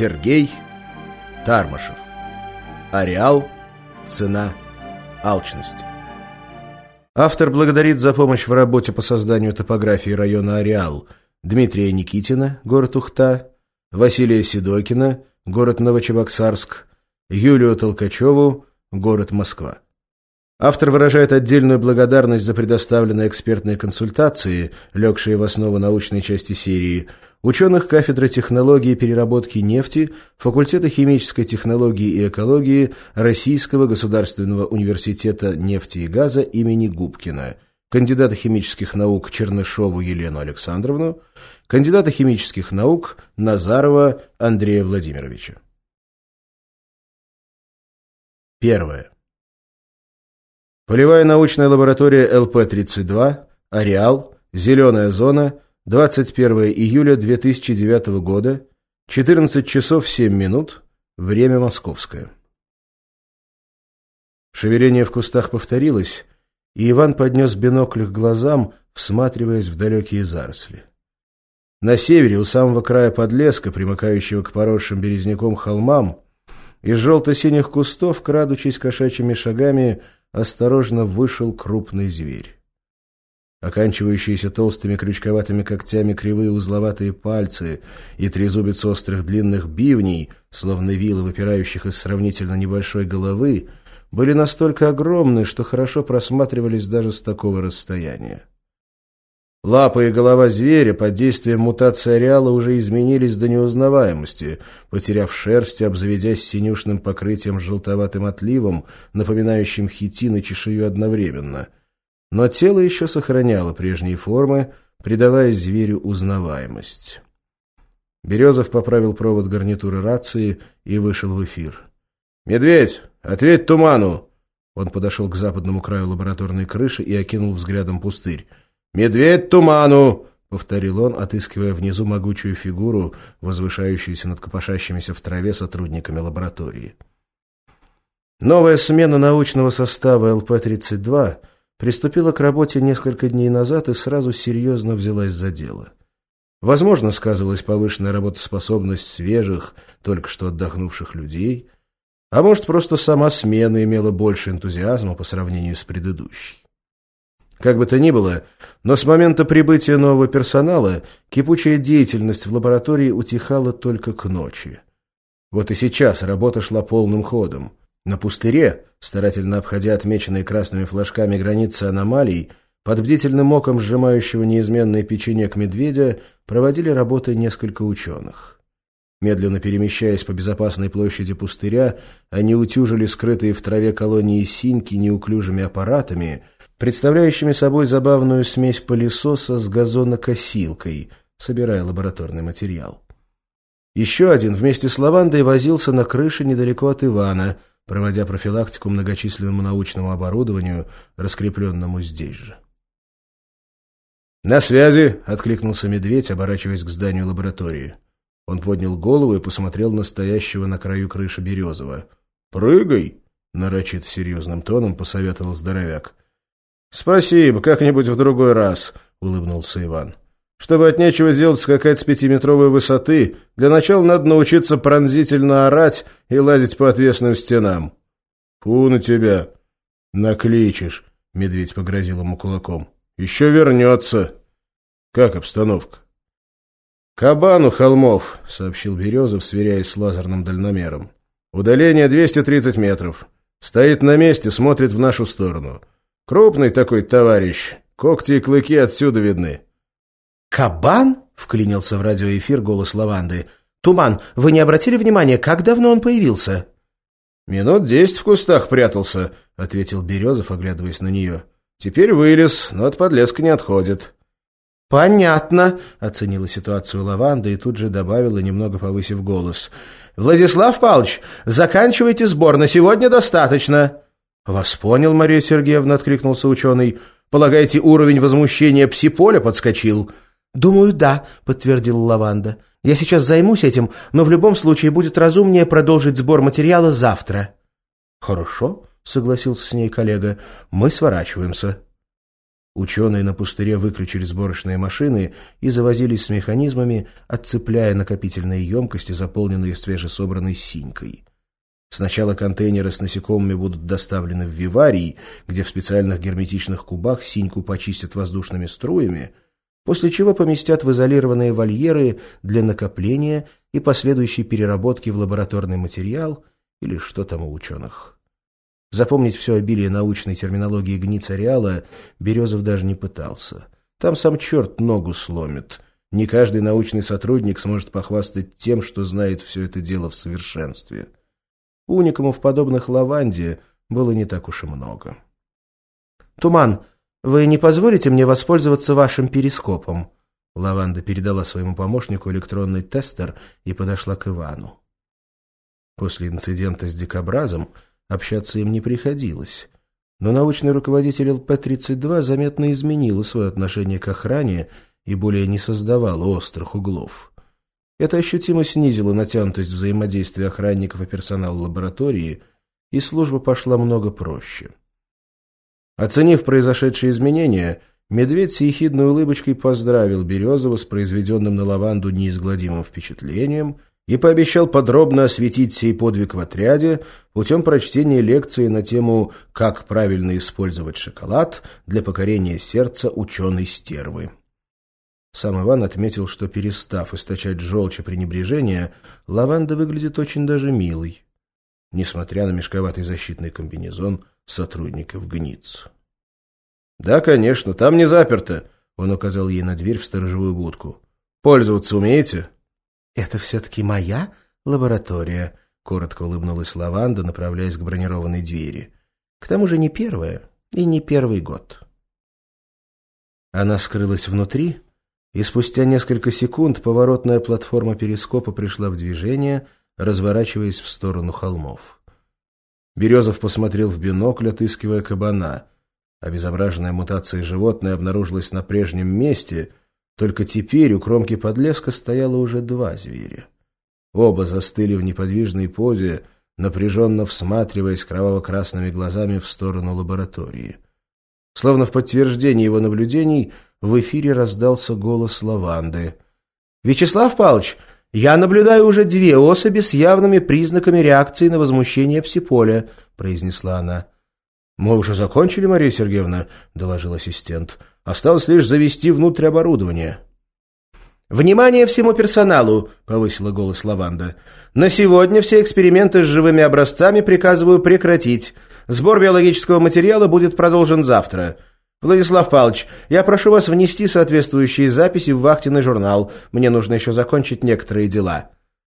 Сергей Тармашев. Ареал. Цена алчности. Автор благодарит за помощь в работе по созданию топографии района Ареал Дмитрия Никитина, город Ухта, Василия Седокина, город Новочебоксарск, Юлию Толкачеву, город Москва. Автор выражает отдельную благодарность за предоставленные экспертные консультации, легшие в основу научной части серии, ученых кафедры технологии переработки нефти, факультета химической технологии и экологии Российского государственного университета нефти и газа имени Губкина, кандидата химических наук Чернышову Елену Александровну, кандидата химических наук Назарова Андрея Владимировича. Первое. Полевая научная лаборатория ЛП-32, Ареал, Зеленая зона, 21 июля 2009 года, 14 часов 7 минут, время московское. Шевеление в кустах повторилось, и Иван поднес бинокль к глазам, всматриваясь в далекие заросли. На севере, у самого края подлеска, примыкающего к поросшим березняком холмам, из желто-синих кустов, крадучись кошачьими шагами, осторожно вышел крупный зверь. Оканчивающиеся толстыми крючковатыми когтями кривые узловатые пальцы и трезубец острых длинных бивней, словно вилы, выпирающих из сравнительно небольшой головы, были настолько огромны, что хорошо просматривались даже с такого расстояния. Лапы и голова зверя под действием мутации ареала уже изменились до неузнаваемости, потеряв шерсть и обзаведясь синюшным покрытием с желтоватым отливом, напоминающим хитин и чешую одновременно. Но тело еще сохраняло прежние формы, придавая зверю узнаваемость. Березов поправил провод гарнитуры рации и вышел в эфир. «Медведь, ответь туману!» Он подошел к западному краю лабораторной крыши и окинул взглядом пустырь. «Медведь туману!» — повторил он, отыскивая внизу могучую фигуру, возвышающуюся над копошащимися в траве сотрудниками лаборатории. Новая смена научного состава ЛП-32 приступила к работе несколько дней назад и сразу серьезно взялась за дело. Возможно, сказывалась повышенная работоспособность свежих, только что отдохнувших людей, а может, просто сама смена имела больше энтузиазма по сравнению с предыдущей. Как бы то ни было, но с момента прибытия нового персонала кипучая деятельность в лаборатории утихала только к ночи. Вот и сейчас работа шла полным ходом. На пустыре, старательно обходя отмеченные красными флажками границы аномалий, под бдительным оком сжимающего неизменный печенек медведя проводили работы несколько ученых. Медленно перемещаясь по безопасной площади пустыря, они утюжили скрытые в траве колонии синьки неуклюжими аппаратами — представляющими собой забавную смесь пылесоса с газонокосилкой, собирая лабораторный материал. Еще один вместе с лавандой возился на крыше недалеко от Ивана, проводя профилактику многочисленному научному оборудованию, раскрепленному здесь же. «На связи!» — откликнулся медведь, оборачиваясь к зданию лаборатории. Он поднял голову и посмотрел на стоящего на краю крыши Березова. «Прыгай!» — нарочит серьезным тоном посоветовал здоровяк. «Спасибо, как-нибудь в другой раз», — улыбнулся Иван. «Чтобы от нечего делать скакать с пятиметровой высоты, для начала надо научиться пронзительно орать и лазить по отвесным стенам». «Фу на тебя!» «Накличешь», — медведь погрозил ему кулаком. «Еще вернется». «Как обстановка?» «Кабан у холмов», — сообщил Березов, сверяясь с лазерным дальномером. «Удаление 230 метров. Стоит на месте, смотрит в нашу сторону». Крупный такой товарищ. Когти и клыки отсюда видны. «Кабан?» — вклинился в радиоэфир голос Лаванды. «Туман, вы не обратили внимания, как давно он появился?» «Минут десять в кустах прятался», — ответил Березов, оглядываясь на нее. «Теперь вылез, но от подлеска не отходит». «Понятно», — оценила ситуацию Лаванда и тут же добавила, немного повысив голос. «Владислав Павлович, заканчивайте сбор, на сегодня достаточно». «Вас понял, Мария Сергеевна», — откликнулся ученый. «Полагаете, уровень возмущения псиполя подскочил?» «Думаю, да», — подтвердила Лаванда. «Я сейчас займусь этим, но в любом случае будет разумнее продолжить сбор материала завтра». «Хорошо», — согласился с ней коллега. «Мы сворачиваемся». Ученые на пустыре выключили сборочные машины и завозились с механизмами, отцепляя накопительные емкости, заполненные свежесобранной синькой. Сначала контейнеры с насекомыми будут доставлены в виварий, где в специальных герметичных кубах синьку почистят воздушными струями, после чего поместят в изолированные вольеры для накопления и последующей переработки в лабораторный материал или что там у ученых. Запомнить все обилие научной терминологии гниц ареала Березов даже не пытался. Там сам черт ногу сломит. Не каждый научный сотрудник сможет похвастать тем, что знает все это дело в совершенстве. Уникумов, подобных лаванде, было не так уж и много. «Туман, вы не позволите мне воспользоваться вашим перископом?» Лаванда передала своему помощнику электронный тестер и подошла к Ивану. После инцидента с дикобразом общаться им не приходилось, но научный руководитель ЛП-32 заметно изменил свое отношение к охране и более не создавал острых углов. Это ощутимо снизило натянутость взаимодействия охранников и персонала лаборатории, и служба пошла много проще. Оценив произошедшие изменения, медведь с ехидной улыбочкой поздравил Березова с произведенным на лаванду неизгладимым впечатлением и пообещал подробно осветить сей подвиг в отряде путем прочтения лекции на тему «Как правильно использовать шоколад для покорения сердца ученой-стервы». Сам Иван отметил, что, перестав источать желчь и пренебрежение, лаванда выглядит очень даже милой, несмотря на мешковатый защитный комбинезон сотрудников ГНИЦ. «Да, конечно, там не заперто», — он указал ей на дверь в сторожевую будку. «Пользоваться умеете?» «Это все-таки моя лаборатория», — коротко улыбнулась лаванда, направляясь к бронированной двери. «К тому же не первая и не первый год». Она скрылась внутри, и спустя несколько секунд поворотная платформа перископа пришла в движение, разворачиваясь в сторону холмов. Березов посмотрел в бинокль, отыскивая кабана. Обезображенная мутацией животное обнаружилось на прежнем месте, только теперь у кромки подлеска стояло уже два зверя. Оба застыли в неподвижной позе, напряженно всматриваясь кроваво-красными глазами в сторону лаборатории. Словно в подтверждение его наблюдений — в эфире раздался голос лаванды. «Вячеслав Павлович, я наблюдаю уже две особи с явными признаками реакции на возмущение псиполя», — произнесла она. «Мы уже закончили, Мария Сергеевна», — доложил ассистент. «Осталось лишь завести внутрь оборудование». «Внимание всему персоналу!» — повысила голос Лаванда. «На сегодня все эксперименты с живыми образцами приказываю прекратить. Сбор биологического материала будет продолжен завтра. «Владислав Павлович, я прошу вас внести соответствующие записи в вахтенный журнал. Мне нужно еще закончить некоторые дела».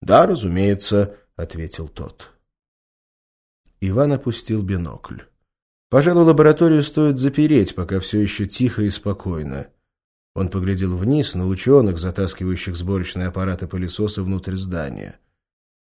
«Да, разумеется», — ответил тот. Иван опустил бинокль. «Пожалуй, лабораторию стоит запереть, пока все еще тихо и спокойно». Он поглядел вниз на ученых, затаскивающих сборочные аппараты пылесоса внутрь здания.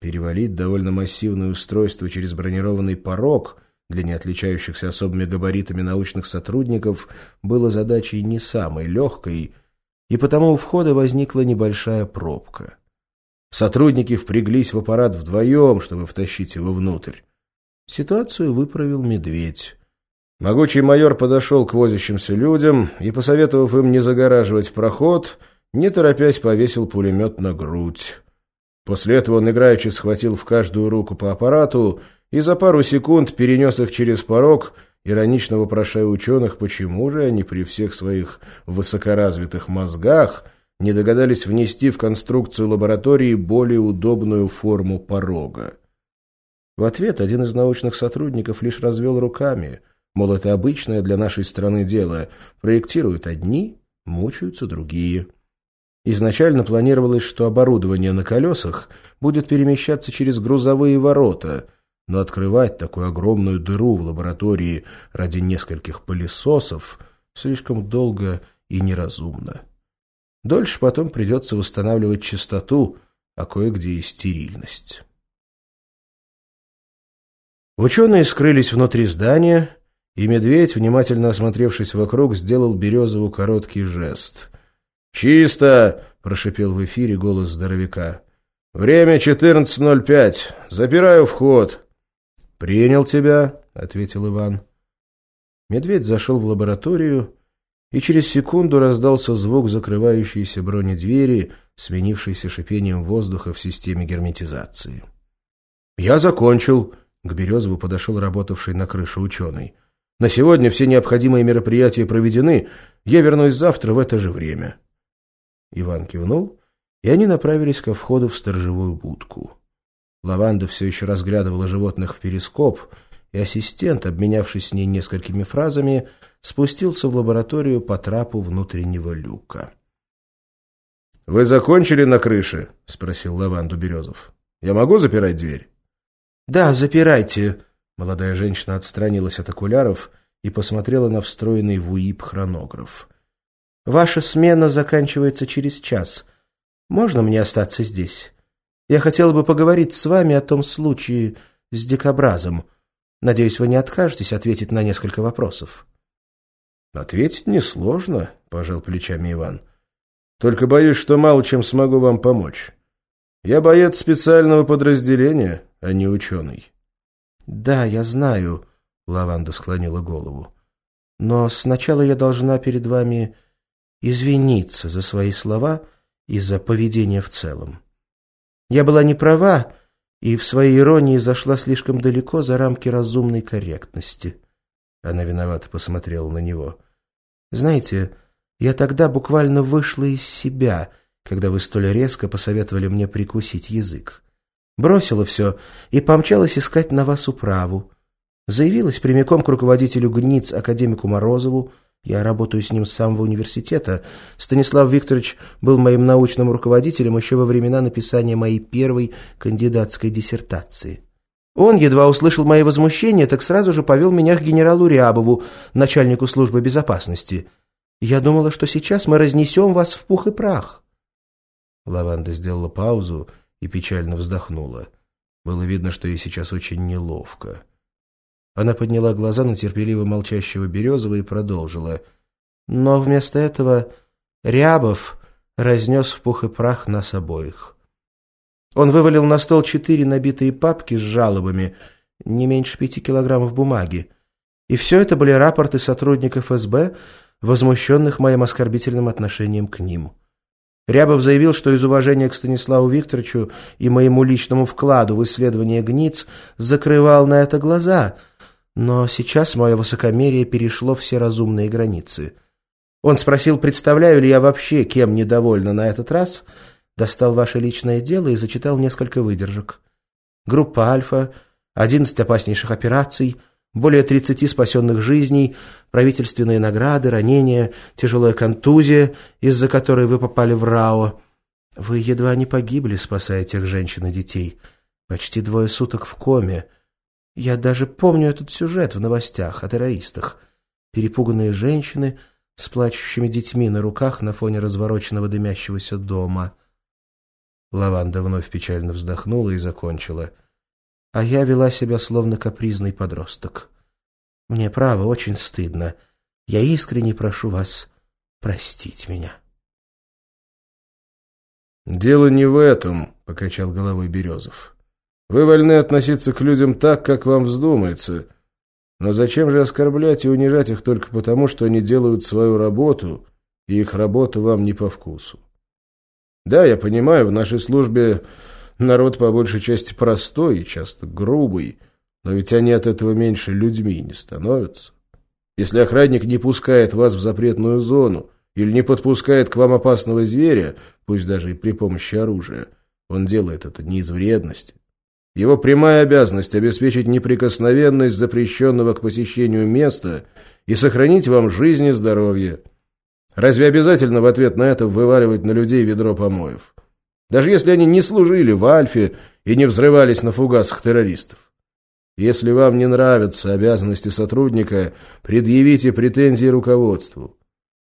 Перевалить довольно массивное устройство через бронированный порог — для не отличающихся особыми габаритами научных сотрудников было задачей не самой легкой, и потому у входа возникла небольшая пробка. Сотрудники впряглись в аппарат вдвоем, чтобы втащить его внутрь. Ситуацию выправил медведь. Могучий майор подошел к возящимся людям и, посоветовав им не загораживать проход, не торопясь повесил пулемет на грудь. После этого он играючи схватил в каждую руку по аппарату и за пару секунд перенес их через порог, иронично вопрошая ученых, почему же они при всех своих высокоразвитых мозгах не догадались внести в конструкцию лаборатории более удобную форму порога. В ответ один из научных сотрудников лишь развел руками, мол, это обычное для нашей страны дело, проектируют одни, мучаются другие. Изначально планировалось, что оборудование на колесах будет перемещаться через грузовые ворота – но открывать такую огромную дыру в лаборатории ради нескольких пылесосов слишком долго и неразумно. Дольше потом придется восстанавливать чистоту, а кое-где и стерильность. Ученые скрылись внутри здания, и медведь, внимательно осмотревшись вокруг, сделал Березову короткий жест. «Чисто!» — прошипел в эфире голос здоровяка. «Время 14.05. Запираю вход. «Принял тебя», — ответил Иван. Медведь зашел в лабораторию и через секунду раздался звук закрывающейся бронедвери, сменившейся шипением воздуха в системе герметизации. «Я закончил», — к Березову подошел работавший на крыше ученый. «На сегодня все необходимые мероприятия проведены. Я вернусь завтра в это же время». Иван кивнул, и они направились ко входу в сторожевую будку. Лаванда все еще разглядывала животных в перископ, и ассистент, обменявшись с ней несколькими фразами, спустился в лабораторию по трапу внутреннего люка. — Вы закончили на крыше? — спросил Лаванду Березов. — Я могу запирать дверь? — Да, запирайте. Молодая женщина отстранилась от окуляров и посмотрела на встроенный в УИП хронограф. — Ваша смена заканчивается через час. Можно мне остаться здесь? Я хотела бы поговорить с вами о том случае с дикобразом. Надеюсь, вы не откажетесь ответить на несколько вопросов. «Ответить несложно», — пожал плечами Иван. «Только боюсь, что мало чем смогу вам помочь. Я боец специального подразделения, а не ученый». «Да, я знаю», — Лаванда склонила голову. «Но сначала я должна перед вами извиниться за свои слова и за поведение в целом. Я была не права и в своей иронии зашла слишком далеко за рамки разумной корректности». Она виновато посмотрела на него. Знаете, я тогда буквально вышла из себя, когда вы столь резко посоветовали мне прикусить язык. Бросила все и помчалась искать на вас управу. Заявилась прямиком к руководителю ГНИЦ, академику Морозову, я работаю с ним с самого университета. Станислав Викторович был моим научным руководителем еще во времена написания моей первой кандидатской диссертации. Он едва услышал мои возмущения, так сразу же повел меня к генералу Рябову, начальнику службы безопасности. Я думала, что сейчас мы разнесем вас в пух и прах. Лаванда сделала паузу и печально вздохнула. Было видно, что ей сейчас очень неловко. Она подняла глаза на терпеливо молчащего Березова и продолжила. Но вместо этого Рябов разнес в пух и прах нас обоих. Он вывалил на стол четыре набитые папки с жалобами, не меньше пяти килограммов бумаги. И все это были рапорты сотрудников СБ, возмущенных моим оскорбительным отношением к ним. Рябов заявил, что из уважения к Станиславу Викторовичу и моему личному вкладу в исследование гниц закрывал на это глаза, но сейчас мое высокомерие перешло все разумные границы. Он спросил, представляю ли я вообще, кем недовольна на этот раз — достал ваше личное дело и зачитал несколько выдержек. Группа «Альфа», 11 опаснейших операций, более 30 спасенных жизней, правительственные награды, ранения, тяжелая контузия, из-за которой вы попали в РАО. Вы едва не погибли, спасая тех женщин и детей. Почти двое суток в коме. Я даже помню этот сюжет в новостях о террористах. Перепуганные женщины с плачущими детьми на руках на фоне развороченного дымящегося дома — Лаванда вновь печально вздохнула и закончила. А я вела себя словно капризный подросток. Мне, право, очень стыдно. Я искренне прошу вас простить меня. «Дело не в этом», — покачал головой Березов. «Вы вольны относиться к людям так, как вам вздумается. Но зачем же оскорблять и унижать их только потому, что они делают свою работу, и их работа вам не по вкусу? Да, я понимаю, в нашей службе народ по большей части простой и часто грубый, но ведь они от этого меньше людьми не становятся. Если охранник не пускает вас в запретную зону или не подпускает к вам опасного зверя, пусть даже и при помощи оружия, он делает это не из вредности. Его прямая обязанность – обеспечить неприкосновенность запрещенного к посещению места и сохранить вам жизнь и здоровье – Разве обязательно в ответ на это вываливать на людей ведро помоев? Даже если они не служили в Альфе и не взрывались на фугасах террористов. Если вам не нравятся обязанности сотрудника, предъявите претензии руководству.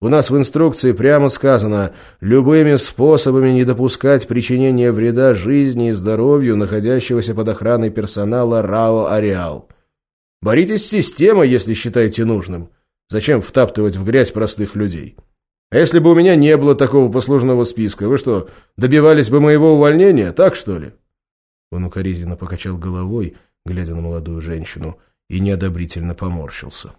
У нас в инструкции прямо сказано «любыми способами не допускать причинения вреда жизни и здоровью находящегося под охраной персонала РАО «Ареал». Боритесь с системой, если считаете нужным. Зачем втаптывать в грязь простых людей?» А если бы у меня не было такого послужного списка, вы что, добивались бы моего увольнения, так что ли?» Он укоризненно покачал головой, глядя на молодую женщину, и неодобрительно поморщился.